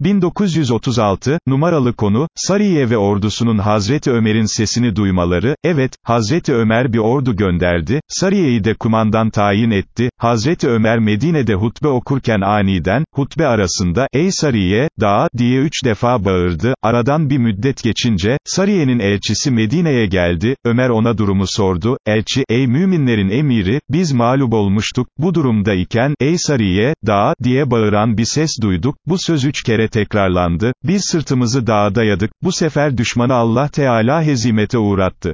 1936, numaralı konu, Sariye ve ordusunun Hazreti Ömer'in sesini duymaları, evet, Hazreti Ömer bir ordu gönderdi, Sariye'yi de kumandan tayin etti, Hazreti Ömer Medine'de hutbe okurken aniden, hutbe arasında, ey Sariye, dağa, diye üç defa bağırdı, aradan bir müddet geçince, Sariye'nin elçisi Medine'ye geldi, Ömer ona durumu sordu, elçi, ey müminlerin emiri, biz mağlup olmuştuk, bu durumda iken, ey Sariye, dağa, diye bağıran bir ses duyduk, bu söz üç kere tekrarlandı, biz sırtımızı dağa dayadık, bu sefer düşmanı Allah Teala hezimete uğrattı.